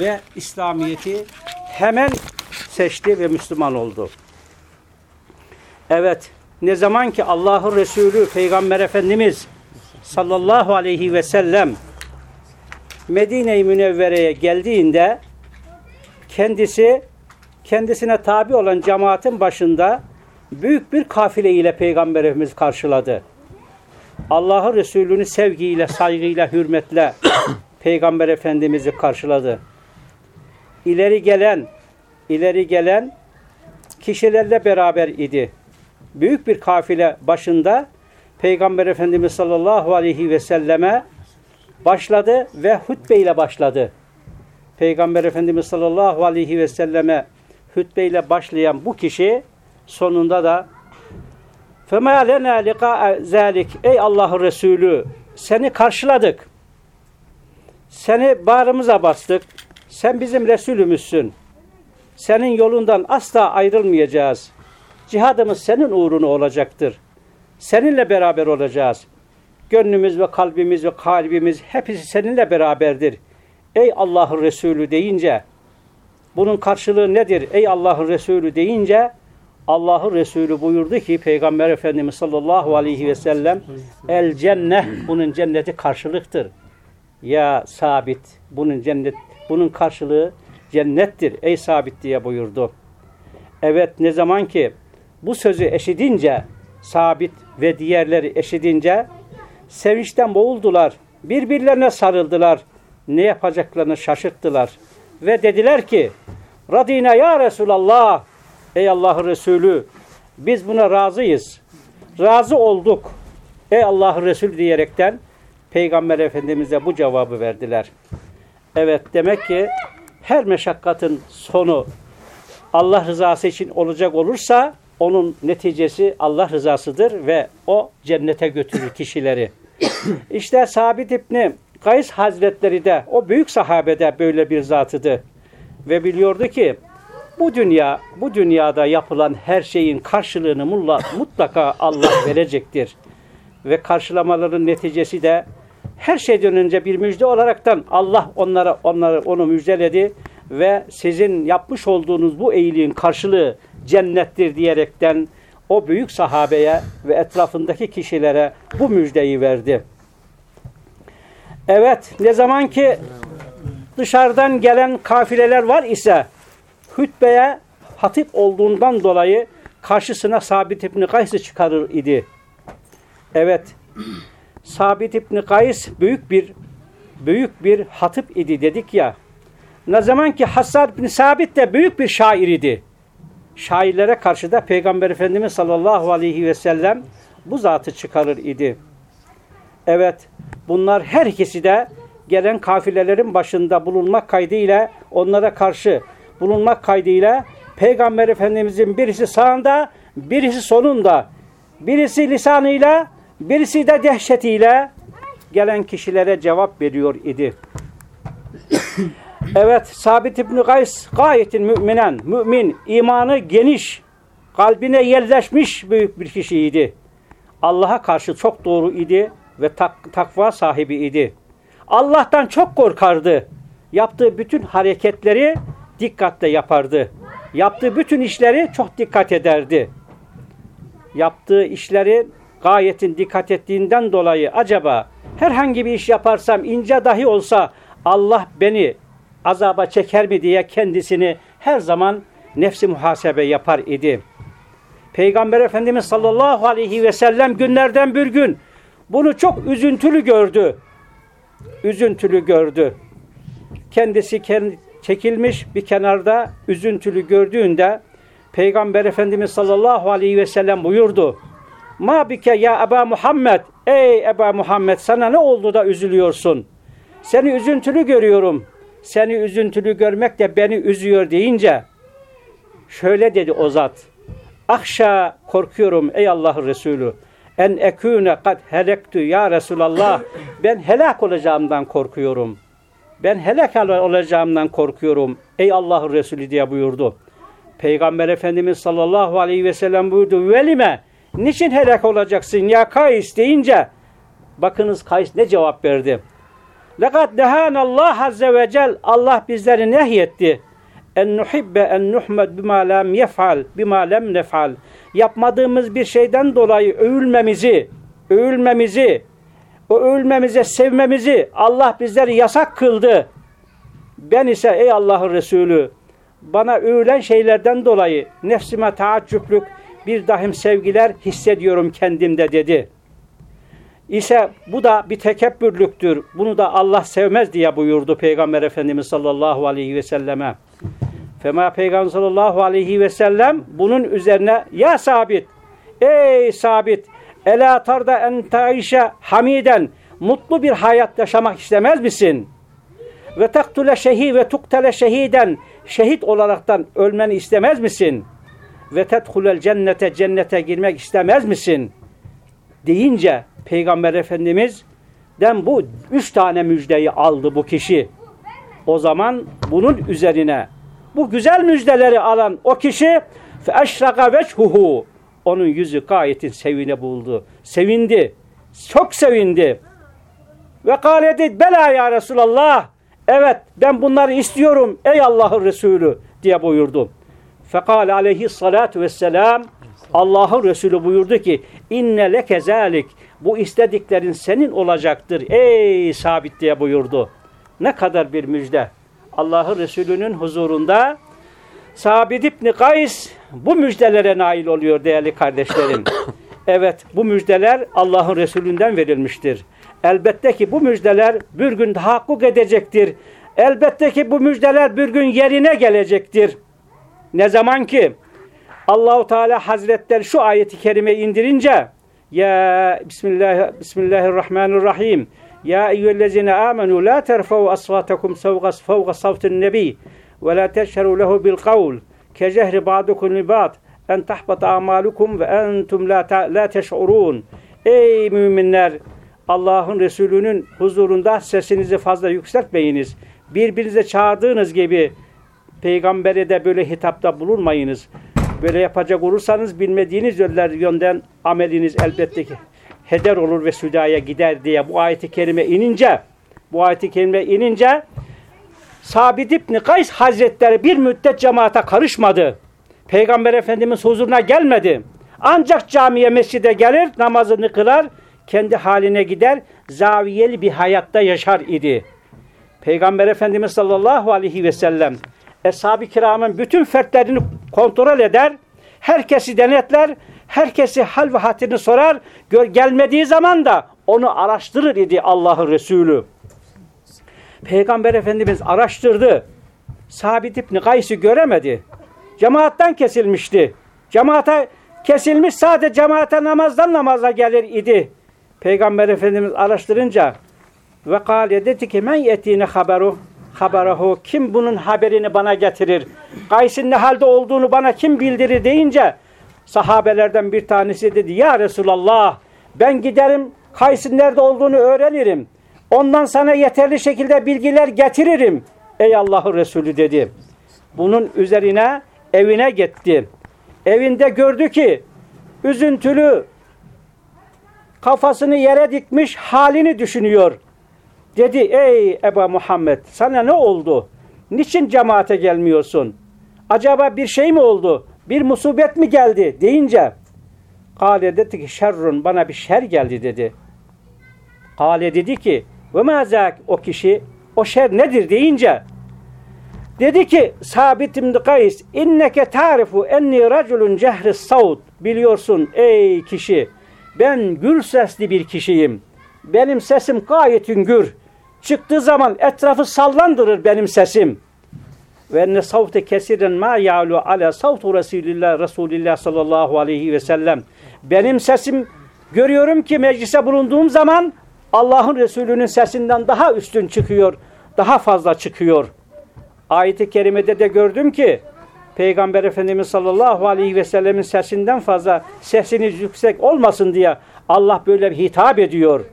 ve İslamiyet'i hemen seçti ve Müslüman oldu. Evet, ne zaman ki Allah'ın Resulü Peygamber Efendimiz sallallahu aleyhi ve sellem Medine-i Münevvere'ye geldiğinde kendisi kendisine tabi olan cemaatin başında büyük bir kafile ile Peygamber Efendimiz karşıladı. Allah'ın Resulü'nü sevgiyle, saygıyla, hürmetle Peygamber Efendimiz'i karşıladı İleri gelen, ileri gelen kişilerle beraber idi. Büyük bir kafile başında Peygamber Efendimiz sallallahu aleyhi ve selleme başladı ve hutbeyle başladı. Peygamber Efendimiz sallallahu aleyhi ve selleme hutbeyle başlayan bu kişi sonunda da فَمَا لَنَا لِقَاءَ ذَٰلِكَ Ey Allah'ın Resulü seni karşıladık. Seni bağrımıza bastık. Sen bizim Resulümüzsün. Senin yolundan asla ayrılmayacağız. Cihadımız senin uğruna olacaktır. Seninle beraber olacağız. Gönlümüz ve kalbimiz ve kalbimiz hepsi seninle beraberdir. Ey Allah'ın Resulü deyince bunun karşılığı nedir? Ey Allah'ın Resulü deyince Allah'ın Resulü buyurdu ki Peygamber Efendimiz sallallahu aleyhi ve sellem el cenneh bunun cenneti karşılıktır. Ya sabit bunun cennet bunun karşılığı cennettir ey sabit diye buyurdu. Evet ne zaman ki bu sözü eşidince sabit ve diğerleri eşidince sevinçten boğuldular. Birbirlerine sarıldılar. Ne yapacaklarını şaşırttılar. Ve dediler ki Radina ya Resulallah Ey Allah'ın Resulü biz buna razıyız. Razı olduk. Ey Allah'ın Resulü diyerekten Peygamber Efendimiz'e bu cevabı verdiler. Evet demek ki her meşakkatın sonu Allah rızası için olacak olursa onun neticesi Allah rızasıdır ve o cennete götürür kişileri. İşte Sabit İbni Kays Hazretleri de o büyük sahabede böyle bir zatıdı. Ve biliyordu ki bu dünya, bu dünyada yapılan her şeyin karşılığını mutlaka Allah verecektir. Ve karşılamaların neticesi de her şeyden önce bir müjde olaraktan Allah onlara onları onu müjdeledi ve sizin yapmış olduğunuz bu iyiliğin karşılığı cennettir diyerekten o büyük sahabeye ve etrafındaki kişilere bu müjdeyi verdi. Evet, ne zaman ki dışarıdan gelen kafileler var ise hütbeye hatip olduğundan dolayı karşısına Sabit İbni Kays'ı çıkarır idi. Evet, Sabit İbni Kays büyük bir büyük bir hatip idi dedik ya. Ne zaman ki Hassan bin Sabit de büyük bir şair idi. Şairlere karşı da Peygamber Efendimiz sallallahu aleyhi ve sellem bu zatı çıkarır idi. Evet, bunlar her ikisi de gelen kafilelerin başında bulunmak kaydıyla onlara karşı bulunmak kaydıyla Peygamber Efendimizin birisi sağında, birisi sonunda, birisi lisanıyla, birisi de dehşetiyle gelen kişilere cevap veriyor idi. evet, Sabit İbni Gays gayetin müminen, mümin, imanı geniş, kalbine yerleşmiş büyük bir kişiydi. Allah'a karşı çok doğru idi ve tak takva sahibi idi. Allah'tan çok korkardı. Yaptığı bütün hareketleri dikkatle yapardı. Yaptığı bütün işleri çok dikkat ederdi. Yaptığı işleri gayetin dikkat ettiğinden dolayı acaba herhangi bir iş yaparsam ince dahi olsa Allah beni azaba çeker mi diye kendisini her zaman nefsi muhasebe yapar idi. Peygamber Efendimiz sallallahu aleyhi ve sellem günlerden bir gün bunu çok üzüntülü gördü. Üzüntülü gördü. Kendisi kendi çekilmiş bir kenarda üzüntülü gördüğünde Peygamber Efendimiz sallallahu aleyhi ve sellem buyurdu. Ma bike ya Eba Muhammed. Ey Eba Muhammed sana ne oldu da üzülüyorsun? Seni üzüntülü görüyorum. Seni üzüntülü görmek de beni üzüyor deyince şöyle dedi o zat. Akşa korkuyorum ey Allah'ın Resulü. En ekûne kad helektu ya Resulallah. Ben helak olacağımdan korkuyorum.'' ben helak olacağımdan korkuyorum ey Allah'ın Resulü diye buyurdu. Peygamber Efendimiz sallallahu aleyhi ve sellem buyurdu. Velime niçin helak olacaksın ya Kays deyince bakınız Kays ne cevap verdi. Lekad Allah azze ve cel Allah bizleri nehyetti. En nuhibbe en nuhmed bima lem yef'al bima lem nef'al. Yapmadığımız bir şeyden dolayı övülmemizi, övülmemizi, o övülmemize sevmemizi Allah bizleri yasak kıldı. Ben ise ey Allah'ın Resulü bana övülen şeylerden dolayı nefsime taaccüplük bir dahim sevgiler hissediyorum kendimde dedi. İse bu da bir tekebbürlüktür. Bunu da Allah sevmez diye buyurdu Peygamber Efendimiz sallallahu aleyhi ve selleme. Fema Peygamber sallallahu aleyhi ve sellem bunun üzerine ya sabit ey sabit ela tarda en hamiden mutlu bir hayat yaşamak istemez misin? Ve taktule şehi ve tuktele şehiden şehit olaraktan ölmeni istemez misin? Ve tedhulel cennete cennete girmek istemez misin? Deyince Peygamber Efendimiz'den bu üç tane müjdeyi aldı bu kişi. O zaman bunun üzerine bu güzel müjdeleri alan o kişi feşraka veçhuhu onun yüzü gayetin sevine buldu. Sevindi. Çok sevindi. Ve kâledi bela ya Resulallah. Evet ben bunları istiyorum ey Allah'ın Resulü diye buyurdu. Fekal aleyhissalatu vesselam Allah'ın Resulü buyurdu ki inne leke zalik bu istediklerin senin olacaktır ey sabit diye buyurdu. Ne kadar bir müjde. Allah'ın Resulü'nün huzurunda Sabit İbni Kays bu müjdelere nail oluyor değerli kardeşlerim. evet bu müjdeler Allah'ın Resulünden verilmiştir. Elbette ki bu müjdeler bir gün tahakkuk edecektir. Elbette ki bu müjdeler bir gün yerine gelecektir. Ne zaman ki Allahu Teala Hazretleri şu ayeti kerime indirince ya Bismillah Bismillahirrahmanirrahim. Ya eyyühellezine amenu la terfau asvatakum fevga savtin nebi ve la teşheru lehu bil kavl. Ke cehri ba'dukum li ba'd en tahbata amalukum ve entum la, la teş'urun. Ey müminler Allah'ın Resulü'nün huzurunda sesinizi fazla yükseltmeyiniz. Birbirinize çağırdığınız gibi peygambere de böyle hitapta bulunmayınız. Böyle yapacak olursanız bilmediğiniz yönler yönden ameliniz elbette ki heder olur ve südaya gider diye bu ayeti kerime inince bu ayeti kerime inince Sabit İbni Kays Hazretleri bir müddet cemaate karışmadı. Peygamber Efendimiz huzuruna gelmedi. Ancak camiye mescide gelir, namazını kılar, kendi haline gider, zaviyeli bir hayatta yaşar idi. Peygamber Efendimiz sallallahu aleyhi ve sellem Eshab-ı kiramın bütün fertlerini kontrol eder, herkesi denetler, herkesi hal ve hatırını sorar, gör, gelmediği zaman da onu araştırır idi Allah'ın Resulü. Peygamber Efendimiz araştırdı. Sabit İbni Kays'ı göremedi. Cemaattan kesilmişti. Cemaate kesilmiş sadece cemaate namazdan namaza gelir idi. Peygamber Efendimiz araştırınca ve kâle dedi ki men yetine haberu haberahu kim bunun haberini bana getirir? Kays'ın ne halde olduğunu bana kim bildirir deyince sahabelerden bir tanesi dedi ya Resulallah ben giderim Kays'ın nerede olduğunu öğrenirim. Ondan sana yeterli şekilde bilgiler getiririm. Ey Allah'ın Resulü dedi. Bunun üzerine evine gitti. Evinde gördü ki üzüntülü kafasını yere dikmiş halini düşünüyor. Dedi ey Eba Muhammed sana ne oldu? Niçin cemaate gelmiyorsun? Acaba bir şey mi oldu? Bir musibet mi geldi? Deyince Kale dedi ki şerrun bana bir şer geldi dedi. Kale dedi ki ve mazak o kişi o şer nedir deyince dedi ki Sabit İbn Kays inneke tarifu enni raculun cehri savut biliyorsun ey kişi ben gür sesli bir kişiyim. Benim sesim gayet gür. Çıktığı zaman etrafı sallandırır benim sesim. Ve ne savte kesiren ma ya'lu ala savtu Resulillah Resulillah sallallahu aleyhi ve sellem. Benim sesim görüyorum ki meclise bulunduğum zaman Allah'ın Resulü'nün sesinden daha üstün çıkıyor, daha fazla çıkıyor. Ayet-i kerimede de gördüm ki Peygamber Efendimiz sallallahu aleyhi ve sellemin sesinden fazla sesiniz yüksek olmasın diye Allah böyle bir hitap ediyor.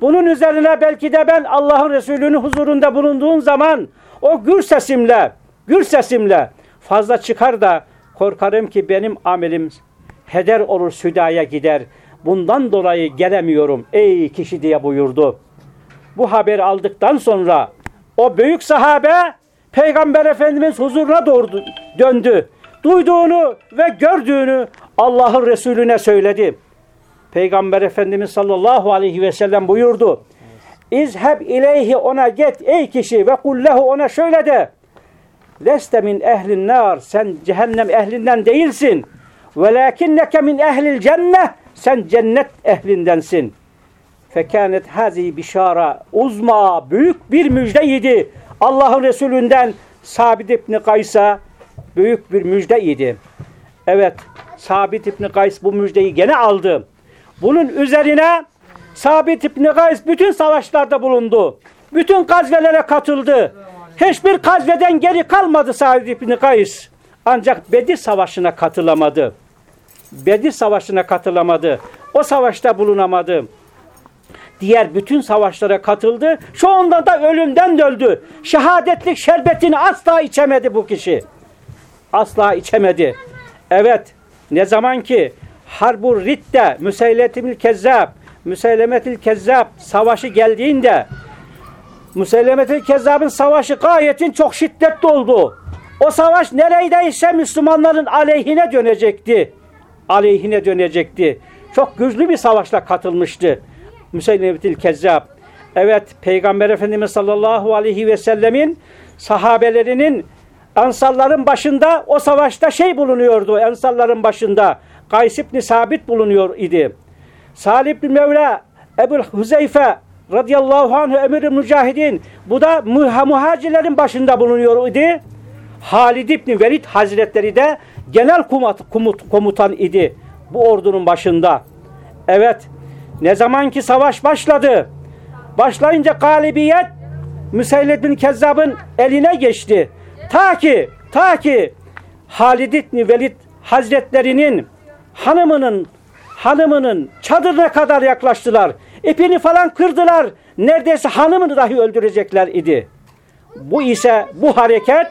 Bunun üzerine belki de ben Allah'ın Resulü'nün huzurunda bulunduğum zaman o gür sesimle, gür sesimle fazla çıkar da korkarım ki benim amelim heder olur südaya gider. Bundan dolayı gelemiyorum ey kişi diye buyurdu. bu haberi aldıktan sonra o büyük sahabe Peygamber Efendimiz huzuruna doğru döndü. Duyduğunu ve gördüğünü Allah'ın Resulüne söyledi. Peygamber Efendimiz sallallahu aleyhi ve sellem buyurdu. İzheb ileyhi ona git ey kişi ve kullehu ona şöyle de. Leste min ehlin nar sen cehennem ehlinden değilsin. Velakinneke min ehlil cenneh sen cennet ehlindensin. Fekânet hazi bişara uzma büyük bir müjdeydi. Allah'ın Resulünden Sabit İbni Kays'a büyük bir müjdeydi. Evet Sabit İbni Kays bu müjdeyi gene aldı. Bunun üzerine Sabit İbni Kays bütün savaşlarda bulundu. Bütün gazvelere katıldı. Hiçbir gazveden geri kalmadı Sabit İbni Kays. Ancak Bedir Savaşı'na katılamadı. Bedir Savaşı'na katılamadı. O savaşta bulunamadı. Diğer bütün savaşlara katıldı. Şu anda da ölümden öldü. Şehadetlik şerbetini asla içemedi bu kişi. Asla içemedi. Evet ne zaman ki Harbur Ridde Müseyletimil Kezzab Müseylemetil Kezzab savaşı geldiğinde Müseylemetil Kezzab'ın savaşı gayetin çok şiddetli oldu. O savaş neredeyse Müslümanların aleyhine dönecekti. Aleyhine dönecekti. Çok güçlü bir savaşla katılmıştı. Müseylemetil Kezzab. Evet Peygamber Efendimiz sallallahu aleyhi ve sellemin sahabelerinin Ansarların başında o savaşta şey bulunuyordu. Ensarların başında. Kays ibn Sabit bulunuyor idi. Salih ibn Mevla Ebu Huzeyfe radıyallahu anh emir mücahidin bu da muhacirlerin başında bulunuyor idi. Halid ibn Velid Hazretleri de genel komut, komut, komutan idi bu ordunun başında. Evet ne zaman ki savaş başladı başlayınca galibiyet Müseyled bin Kezzab'ın eline geçti. Ta ki ta ki Halid ibn Velid Hazretlerinin hanımının hanımının çadırına kadar yaklaştılar. İpini falan kırdılar. Neredeyse hanımını dahi öldürecekler idi. Bu ise bu hareket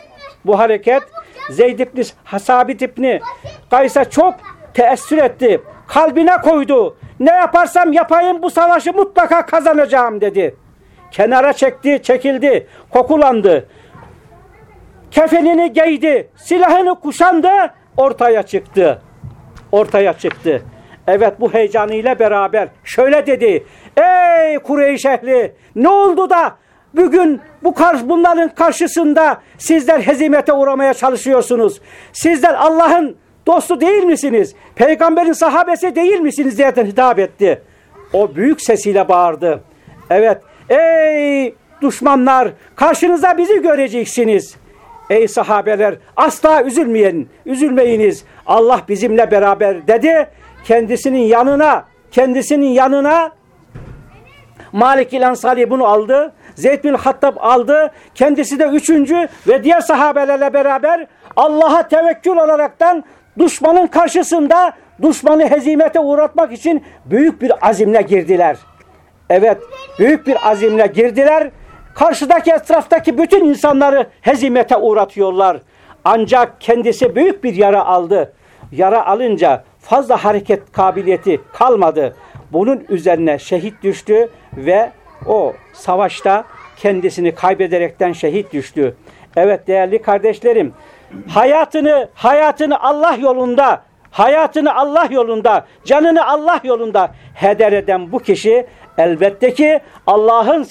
bu hareket Zeyd ibn Sabit ibn Kays'a çok teessür etti. Kalbine koydu. Ne yaparsam yapayım bu savaşı mutlaka kazanacağım dedi. Kenara çekti, çekildi, kokulandı. Kefenini giydi, silahını kuşandı, ortaya çıktı. Ortaya çıktı. Evet bu heyecanıyla beraber şöyle dedi. Ey Kureyş ehli ne oldu da bugün bu karşı bunların karşısında sizler hezimete uğramaya çalışıyorsunuz. Sizler Allah'ın dostu değil misiniz? Peygamberin sahabesi değil misiniz diye hitap etti. O büyük sesiyle bağırdı. Evet ey düşmanlar karşınıza bizi göreceksiniz. Ey sahabeler asla üzülmeyin, üzülmeyiniz. Allah bizimle beraber dedi. Kendisinin yanına, kendisinin yanına Malik İl Ansari bunu aldı. Zeyd bin Hattab aldı. Kendisi de üçüncü ve diğer sahabelerle beraber Allah'a tevekkül olaraktan düşmanın karşısında düşmanı hezimete uğratmak için büyük bir azimle girdiler. Evet, büyük bir azimle girdiler Karşıdaki etraftaki bütün insanları hezimete uğratıyorlar. Ancak kendisi büyük bir yara aldı. Yara alınca fazla hareket kabiliyeti kalmadı. Bunun üzerine şehit düştü ve o savaşta kendisini kaybederekten şehit düştü. Evet değerli kardeşlerim, hayatını hayatını Allah yolunda, hayatını Allah yolunda, canını Allah yolunda heder eden bu kişi elbette ki Allah'ın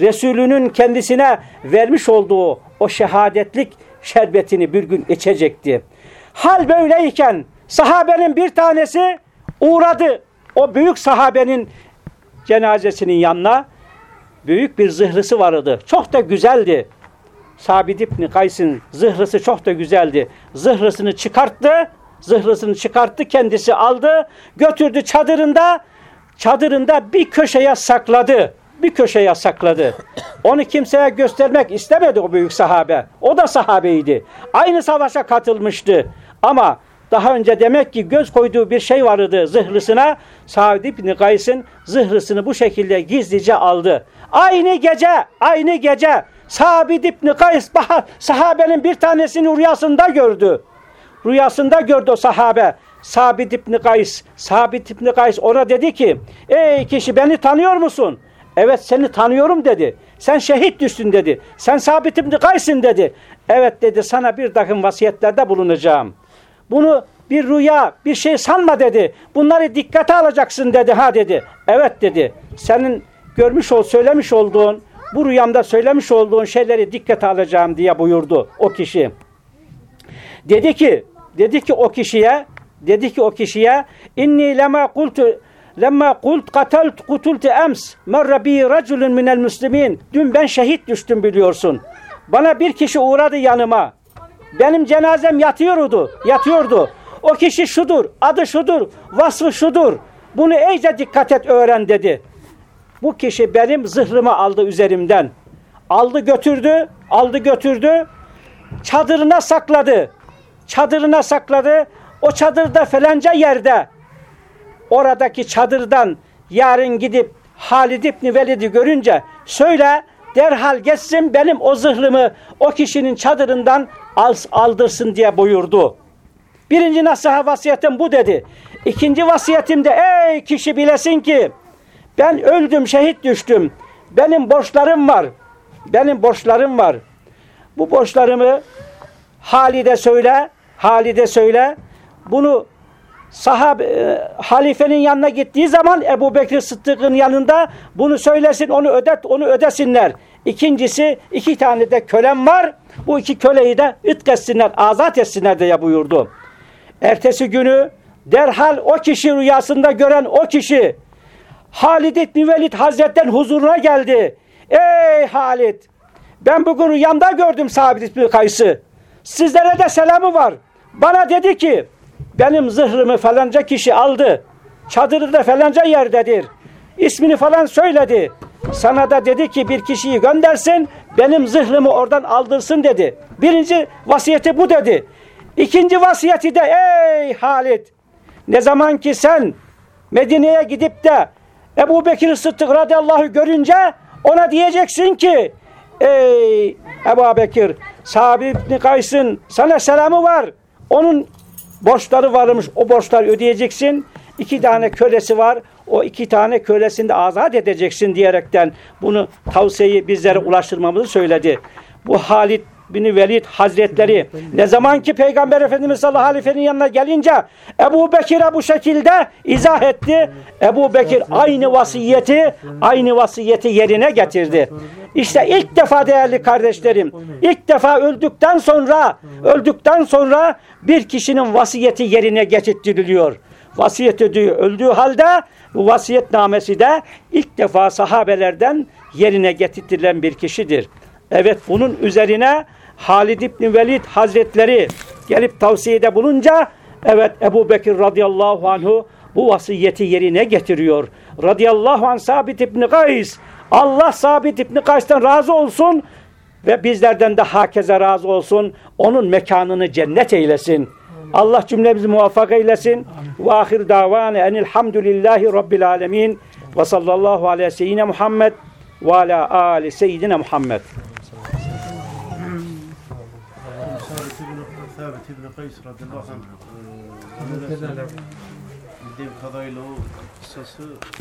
Resulünün kendisine vermiş olduğu o şehadetlik şerbetini bir gün içecekti. Hal böyleyken sahabenin bir tanesi uğradı. O büyük sahabenin cenazesinin yanına büyük bir zırhlısı vardı. Çok da güzeldi. Sabit İbni Kays'ın zırhlısı çok da güzeldi. Zırhlısını çıkarttı. Zırhlısını çıkarttı. Kendisi aldı. Götürdü çadırında. Çadırında bir köşeye sakladı bir köşeye sakladı. Onu kimseye göstermek istemedi o büyük sahabe. O da sahabeydi. Aynı savaşa katılmıştı. Ama daha önce demek ki göz koyduğu bir şey vardı zırhlısına. Sa'd ibn Kays'ın zırhlısını bu şekilde gizlice aldı. Aynı gece, aynı gece Sabit ibn Kays sahabenin bir tanesini rüyasında gördü. Rüyasında gördü o sahabe. Sabit ibn Kays, Sabit ibn Kays ona dedi ki, ey kişi beni tanıyor musun? Evet seni tanıyorum dedi. Sen şehit düştün dedi. Sen Sabit İbni Kays'ın dedi. Evet dedi sana bir takım vasiyetlerde bulunacağım. Bunu bir rüya, bir şey sanma dedi. Bunları dikkate alacaksın dedi ha dedi. Evet dedi. Senin görmüş ol, söylemiş olduğun, bu rüyamda söylemiş olduğun şeyleri dikkate alacağım diye buyurdu o kişi. Dedi ki, dedi ki o kişiye, dedi ki o kişiye inni lema kultu lemma kult katalt kutultu ems merre bi raculun minel muslimin dün ben şehit düştüm biliyorsun. Bana bir kişi uğradı yanıma. Benim cenazem yatıyordu, yatıyordu. O kişi şudur, adı şudur, vasfı şudur. Bunu iyice dikkat et öğren dedi. Bu kişi benim zırhımı aldı üzerimden. Aldı götürdü, aldı götürdü. Çadırına sakladı. Çadırına sakladı. O çadırda falanca yerde oradaki çadırdan yarın gidip Halid İbni Velid'i görünce söyle derhal geçsin benim o zırhımı o kişinin çadırından al- aldırsın diye buyurdu. Birinci nasihat vasiyetim bu dedi. İkinci vasiyetimde ey kişi bilesin ki ben öldüm şehit düştüm. Benim borçlarım var. Benim borçlarım var. Bu borçlarımı Halide söyle, Halide söyle. Bunu sahabe, halifenin yanına gittiği zaman Ebu Bekir Sıddık'ın yanında bunu söylesin, onu ödet, onu ödesinler. İkincisi iki tane de kölem var. Bu iki köleyi de ıtk etsinler, azat etsinler diye buyurdu. Ertesi günü derhal o kişi rüyasında gören o kişi Halid İbni Velid Hazret'ten huzuruna geldi. Ey Halid! Ben bugün rüyamda gördüm Sabit İbni Kays'ı. Sizlere de selamı var. Bana dedi ki benim zırhımı falanca kişi aldı. Çadırı da falanca yerdedir. İsmini falan söyledi. Sana da dedi ki bir kişiyi göndersin benim zırhımı oradan aldırsın dedi. Birinci vasiyeti bu dedi. İkinci vasiyeti de ey Halid ne zaman ki sen Medine'ye gidip de Ebu Bekir Sıddık radıyallahu görünce ona diyeceksin ki ey Ebu Bekir Sabi İbni Kays'ın sana selamı var. Onun borçları varmış. O borçları ödeyeceksin. İki tane kölesi var. O iki tane kölesini de azat edeceksin diyerekten bunu tavsiyeyi bizlere ulaştırmamızı söyledi. Bu Halid bin Velid Hazretleri ne zaman ki Peygamber Efendimiz sallallahu aleyhi ve sellem'in yanına gelince Ebu Bekir'e bu şekilde izah etti. Ebu Bekir aynı vasiyeti aynı vasiyeti yerine getirdi. İşte ilk defa değerli kardeşlerim ilk defa öldükten sonra öldükten sonra bir kişinin vasiyeti yerine getirtiliyor. Vasiyet ödüğü öldüğü halde bu vasiyetnamesi de ilk defa sahabelerden yerine getirtilen bir kişidir. Evet bunun üzerine Halid İbni Velid Hazretleri gelip tavsiyede bulunca evet Ebu Bekir radıyallahu anhu bu vasiyeti yerine getiriyor. Radıyallahu anh Sabit İbni Kays Allah Sabit İbni Kays'tan razı olsun ve bizlerden de hakeze razı olsun. Onun mekanını cennet eylesin. Allah cümlemizi muvaffak eylesin. Ve ahir davane enilhamdülillahi rabbil alemin. Ve sallallahu aleyhi seyyidine Muhammed ve ala ali seyyidine Muhammed. بن قيس رضي الله عنه قدام قصصه